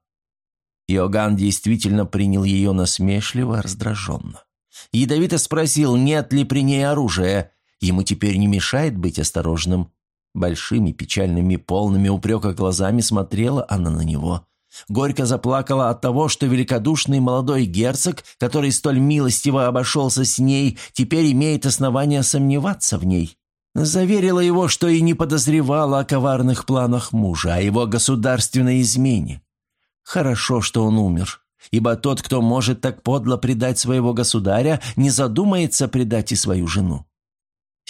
Иоганн действительно принял ее насмешливо, раздраженно. Ядовито спросил, нет ли при ней оружия. Ему теперь не мешает быть осторожным. Большими, печальными, полными упрека глазами смотрела она на него. Горько заплакала от того, что великодушный молодой герцог, который столь милостиво обошелся с ней, теперь имеет основания сомневаться в ней. Заверила его, что и не подозревала о коварных планах мужа, о его государственной измене. Хорошо, что он умер, ибо тот, кто может так подло предать своего государя, не задумается предать и свою жену.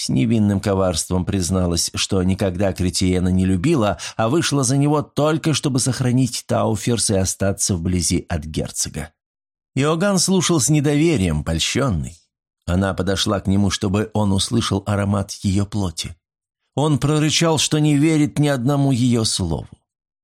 С невинным коварством призналась, что никогда Кретиена не любила, а вышла за него только, чтобы сохранить Тауферс и остаться вблизи от герцога. Иоганн слушал с недоверием, польщенный. Она подошла к нему, чтобы он услышал аромат ее плоти. Он прорычал, что не верит ни одному ее слову.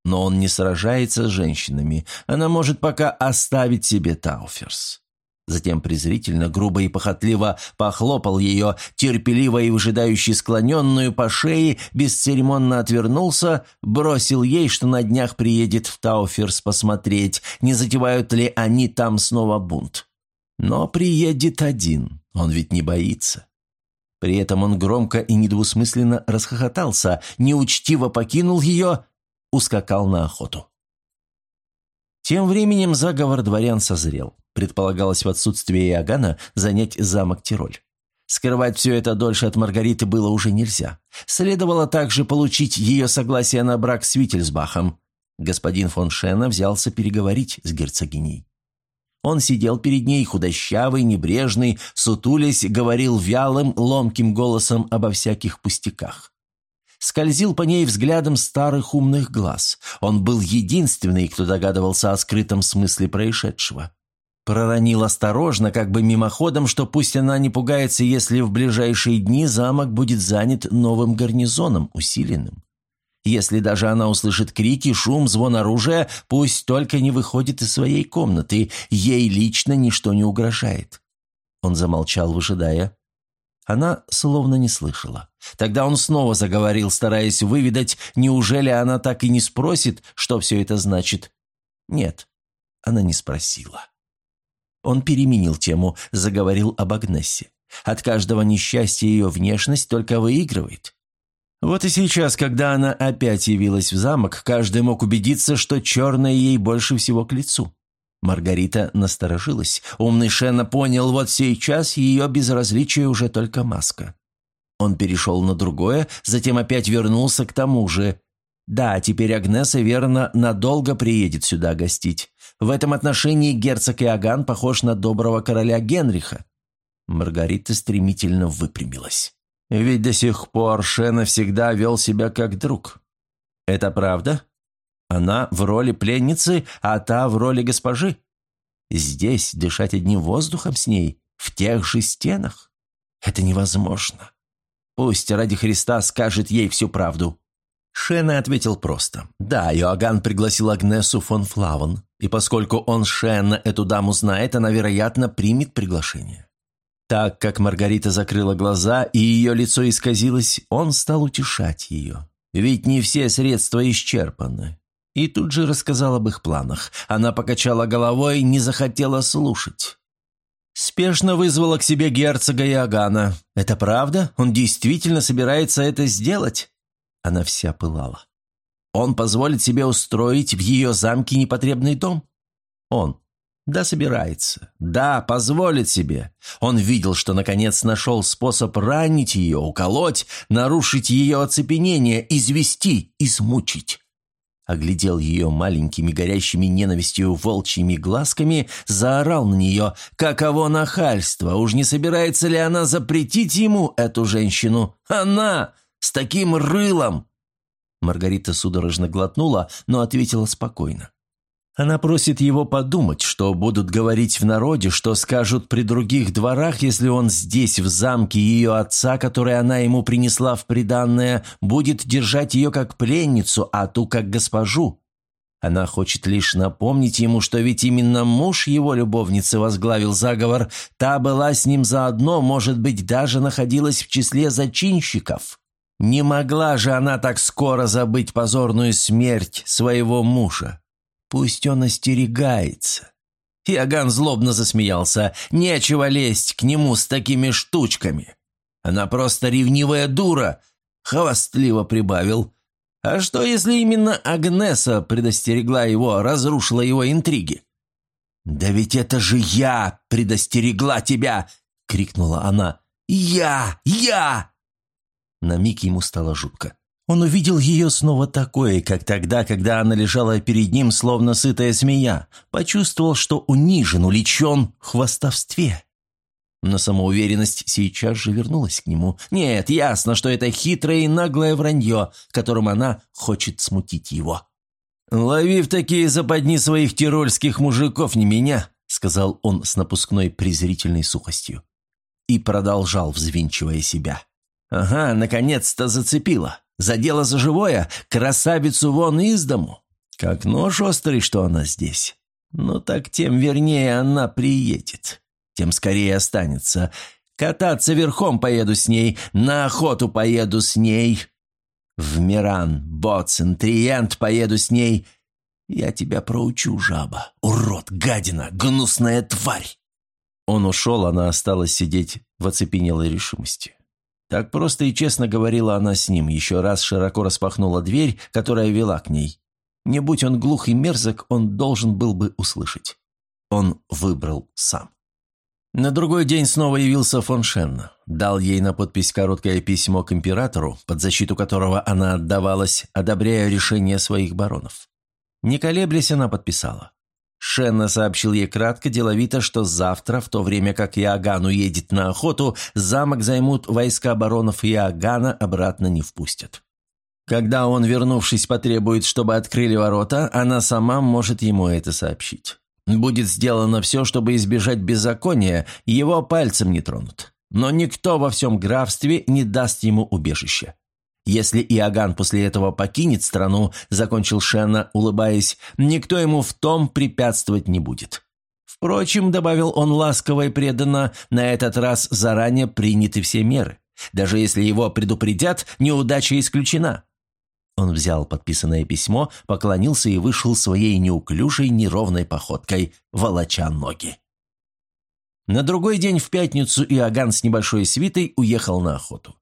Но он не сражается с женщинами. Она может пока оставить себе Тауферс. Затем презрительно, грубо и похотливо похлопал ее, терпеливо и выжидающий склоненную по шее, бесцеремонно отвернулся, бросил ей, что на днях приедет в Тауферс посмотреть, не затевают ли они там снова бунт. Но приедет один, он ведь не боится. При этом он громко и недвусмысленно расхохотался, неучтиво покинул ее, ускакал на охоту. Тем временем заговор дворян созрел. Предполагалось в отсутствие Иоганна занять замок Тироль. Скрывать все это дольше от Маргариты было уже нельзя. Следовало также получить ее согласие на брак с Виттельсбахом. Господин фон Шена взялся переговорить с герцогиней. Он сидел перед ней, худощавый, небрежный, сутулясь, говорил вялым, ломким голосом обо всяких пустяках. Скользил по ней взглядом старых умных глаз. Он был единственный, кто догадывался о скрытом смысле происшедшего. Проронил осторожно, как бы мимоходом, что пусть она не пугается, если в ближайшие дни замок будет занят новым гарнизоном, усиленным. Если даже она услышит крики, шум, звон оружия, пусть только не выходит из своей комнаты, ей лично ничто не угрожает. Он замолчал, выжидая. Она словно не слышала. Тогда он снова заговорил, стараясь выведать, неужели она так и не спросит, что все это значит. Нет, она не спросила. Он переменил тему, заговорил об Агнессе. От каждого несчастья ее внешность только выигрывает. Вот и сейчас, когда она опять явилась в замок, каждый мог убедиться, что черное ей больше всего к лицу. Маргарита насторожилась. Умный Шена понял, вот сейчас ее безразличие уже только маска. Он перешел на другое, затем опять вернулся к тому же. Да, теперь Агнеса, верно, надолго приедет сюда гостить. В этом отношении герцог Иоганн похож на доброго короля Генриха. Маргарита стремительно выпрямилась. Ведь до сих пор Шена всегда вел себя как друг. Это правда? Она в роли пленницы, а та в роли госпожи. Здесь дышать одним воздухом с ней, в тех же стенах. Это невозможно. Пусть ради Христа скажет ей всю правду. Шена ответил просто. Да, Иоганн пригласил Агнесу фон Флавон, и поскольку он Шена эту даму знает, она, вероятно, примет приглашение. Так как Маргарита закрыла глаза и ее лицо исказилось, он стал утешать ее. Ведь не все средства исчерпаны. И тут же рассказал об их планах. Она покачала головой, не захотела слушать. Спешно вызвала к себе герцога Иоганна. «Это правда? Он действительно собирается это сделать?» Она вся пылала. «Он позволит себе устроить в ее замке непотребный дом?» «Он. Да, собирается. Да, позволит себе. Он видел, что наконец нашел способ ранить ее, уколоть, нарушить ее оцепенение, извести, измучить. Оглядел ее маленькими горящими ненавистью волчьими глазками, заорал на нее «Каково нахальство! Уж не собирается ли она запретить ему эту женщину? Она! С таким рылом!» Маргарита судорожно глотнула, но ответила спокойно. Она просит его подумать, что будут говорить в народе, что скажут при других дворах, если он здесь, в замке ее отца, который она ему принесла в приданное, будет держать ее как пленницу, а ту как госпожу. Она хочет лишь напомнить ему, что ведь именно муж его любовницы возглавил заговор, та была с ним заодно, может быть, даже находилась в числе зачинщиков. Не могла же она так скоро забыть позорную смерть своего мужа. Пусть он остерегается». Иоганн злобно засмеялся. «Нечего лезть к нему с такими штучками. Она просто ревнивая дура», — хвастливо прибавил. «А что, если именно Агнеса предостерегла его, разрушила его интриги?» «Да ведь это же я предостерегла тебя!» — крикнула она. «Я! Я!» На миг ему стало жутко. Он увидел ее снова такой, как тогда, когда она лежала перед ним, словно сытая змея. Почувствовал, что унижен, уличен в хвастовстве. Но самоуверенность сейчас же вернулась к нему. Нет, ясно, что это хитрое и наглое вранье, которым она хочет смутить его. «Лови в такие западни своих тирольских мужиков, не меня», сказал он с напускной презрительной сухостью. И продолжал, взвинчивая себя. «Ага, наконец-то зацепила. Задела за живое, красавицу вон из дому. Как нож острый, что она здесь. Ну так тем вернее она приедет. Тем скорее останется. Кататься верхом поеду с ней, на охоту поеду с ней. В Миран, Боцен, Триент поеду с ней. Я тебя проучу, жаба. Урод, гадина, гнусная тварь. Он ушел, она осталась сидеть в оцепенелой решимости. Так просто и честно говорила она с ним, еще раз широко распахнула дверь, которая вела к ней. Не будь он глух и мерзок, он должен был бы услышать. Он выбрал сам. На другой день снова явился фон Шенна. Дал ей на подпись короткое письмо к императору, под защиту которого она отдавалась, одобряя решение своих баронов. Не колеблясь, она подписала. Шенна сообщил ей кратко, деловито, что завтра, в то время как Иоганн уедет на охоту, замок займут войска баронов Иоганна обратно не впустят. Когда он, вернувшись, потребует, чтобы открыли ворота, она сама может ему это сообщить. Будет сделано все, чтобы избежать беззакония, его пальцем не тронут. Но никто во всем графстве не даст ему убежища. Если Иоганн после этого покинет страну, закончил Шенна, улыбаясь, никто ему в том препятствовать не будет. Впрочем, добавил он ласково и преданно, на этот раз заранее приняты все меры. Даже если его предупредят, неудача исключена. Он взял подписанное письмо, поклонился и вышел своей неуклюжей неровной походкой, волоча ноги. На другой день в пятницу Иоганн с небольшой свитой уехал на охоту.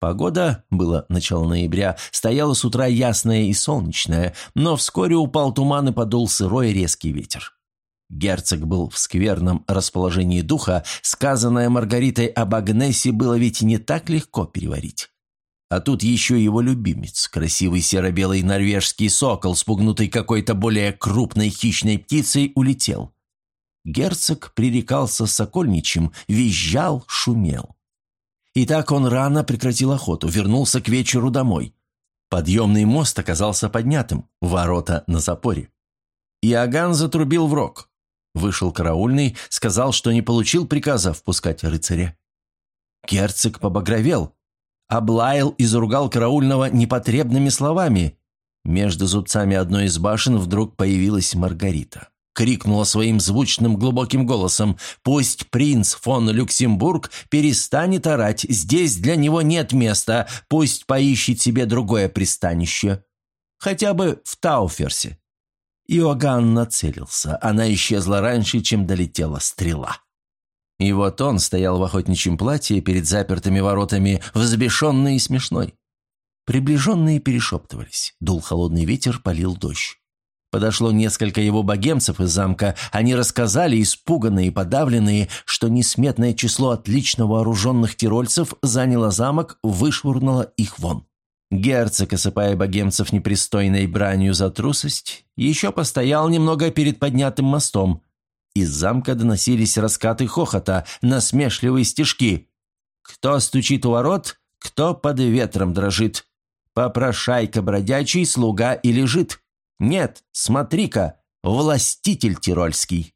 Погода, было начало ноября, стояла с утра ясная и солнечная, но вскоре упал туман и подул сырой резкий ветер. Герцог был в скверном расположении духа, сказанное Маргаритой об Агнесе было ведь не так легко переварить. А тут еще его любимец, красивый серо-белый норвежский сокол, спугнутый какой-то более крупной хищной птицей, улетел. Герцог пререкался с сокольничем, визжал, шумел. И так он рано прекратил охоту, вернулся к вечеру домой. Подъемный мост оказался поднятым, ворота на запоре. Иоганн затрубил в рог. Вышел караульный, сказал, что не получил приказа впускать рыцаря. Герцог побагровел, облаял и заругал караульного непотребными словами. Между зубцами одной из башен вдруг появилась Маргарита крикнула своим звучным глубоким голосом. «Пусть принц фон Люксембург перестанет орать, здесь для него нет места, пусть поищет себе другое пристанище. Хотя бы в Тауферсе». Иоганн нацелился, она исчезла раньше, чем долетела стрела. И вот он стоял в охотничьем платье перед запертыми воротами, взбешенный и смешной. Приближенные перешептывались. Дул холодный ветер, полил дождь. Подошло несколько его богемцев из замка. Они рассказали, испуганные и подавленные, что несметное число отлично вооруженных тирольцев заняло замок, вышвырнуло их вон. Герцог, осыпая богемцев непристойной бранью за трусость, еще постоял немного перед поднятым мостом. Из замка доносились раскаты хохота, насмешливые стежки. «Кто стучит у ворот, кто под ветром дрожит. Попрошайка бродячий, слуга и лежит». Нет, смотри-ка, властитель тирольский.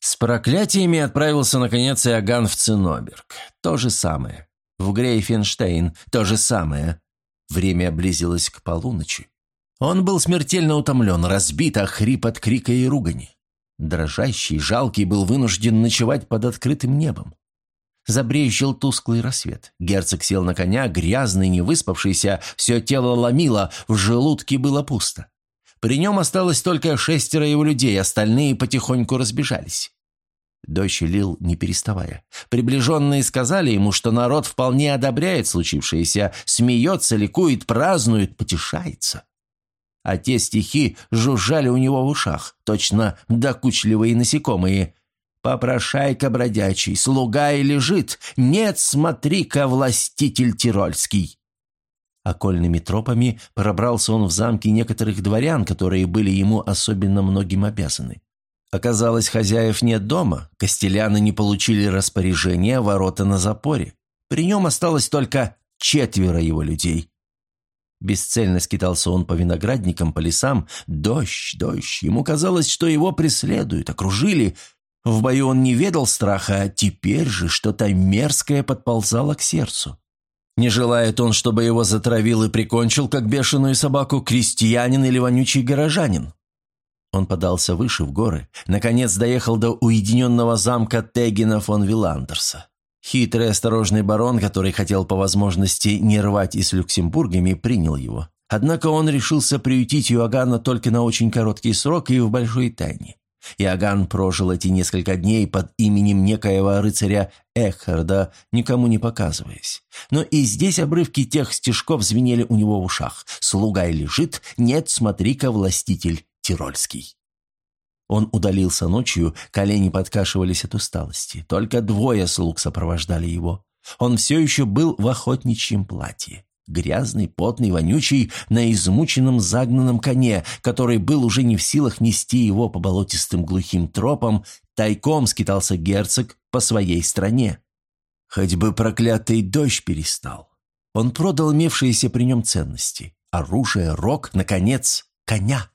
С проклятиями отправился, наконец, Иоганн в Циноберг. То же самое. В Грейфенштейн то же самое. Время близилось к полуночи. Он был смертельно утомлен, разбит, охрип от крика и ругани. Дрожащий, жалкий был вынужден ночевать под открытым небом. Забрезжил тусклый рассвет. Герцог сел на коня, грязный, не выспавшийся, все тело ломило, в желудке было пусто. При нем осталось только шестеро его людей, остальные потихоньку разбежались. Дождь лил, не переставая. Приближенные сказали ему, что народ вполне одобряет случившееся, смеется, ликует, празднует, потешается. А те стихи жужжали у него в ушах, точно докучливые насекомые. «Попрошайка бродячий, слуга и лежит, нет, смотри-ка, властитель тирольский!» Окольными тропами пробрался он в замки некоторых дворян, которые были ему особенно многим обязаны. Оказалось, хозяев нет дома, костеляны не получили распоряжения, ворота на запоре. При нем осталось только четверо его людей. Бесцельно скитался он по виноградникам, по лесам. Дождь, дождь. Ему казалось, что его преследуют, окружили. В бою он не ведал страха, а теперь же что-то мерзкое подползало к сердцу. Не желает он, чтобы его затравил и прикончил, как бешеную собаку, крестьянин или вонючий горожанин. Он подался выше в горы, наконец доехал до уединенного замка Тегина фон Виландерса. Хитрый осторожный барон, который хотел по возможности не рвать и с люксембургами, принял его. Однако он решился приютить Иоганна только на очень короткий срок и в большой тайне. Иоганн прожил эти несколько дней под именем некоего рыцаря Эхарда, никому не показываясь. Но и здесь обрывки тех стежков звенели у него в ушах. «Слуга лежит, нет, смотри-ка, властитель Тирольский». Он удалился ночью, колени подкашивались от усталости. Только двое слуг сопровождали его. Он все еще был в охотничьем платье. Грязный, потный, вонючий, на измученном загнанном коне, который был уже не в силах нести его по болотистым глухим тропам, тайком скитался герцог по своей стране. Хоть бы проклятый дождь перестал. Он продал имевшиеся при нем ценности. Оружие, рог, наконец, коня.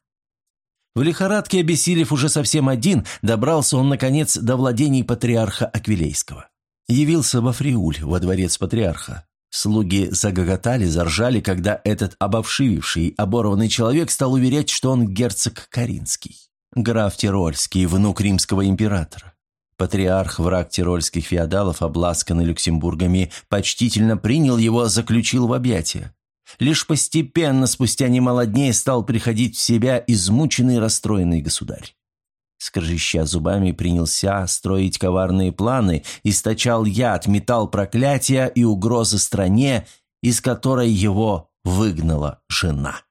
В лихорадке, обессилев уже совсем один, добрался он, наконец, до владений патриарха Аквилейского. Явился во Фриуль, во дворец патриарха. Слуги загоготали, заржали, когда этот обовшививший, оборванный человек стал уверять, что он герцог Каринский, граф Тирольский, внук римского императора. Патриарх, враг тирольских феодалов, обласканный Люксембургами, почтительно принял его, заключил в объятия. Лишь постепенно, спустя немало дней, стал приходить в себя измученный расстроенный государь. Скрежеща зубами, принялся строить коварные планы, источал яд, метал проклятия и угрозы стране, из которой его выгнала жена.